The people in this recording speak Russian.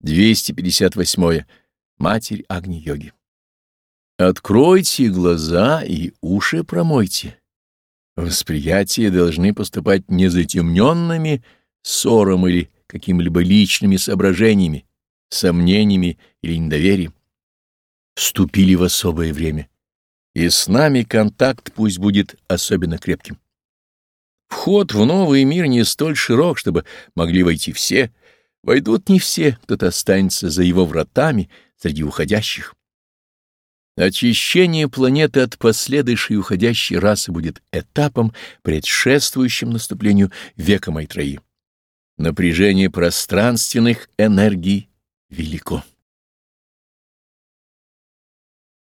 258. Матерь Агни-йоги. Откройте глаза и уши промойте. Восприятия должны поступать незатемненными ссором или какими-либо личными соображениями, сомнениями или недоверием. Вступили в особое время, и с нами контакт пусть будет особенно крепким. Вход в новый мир не столь широк, чтобы могли войти все, Войдут не все, кто-то останется за его вратами среди уходящих. Очищение планеты от последующей уходящей расы будет этапом, предшествующим наступлению века Майтраи. Напряжение пространственных энергий велико.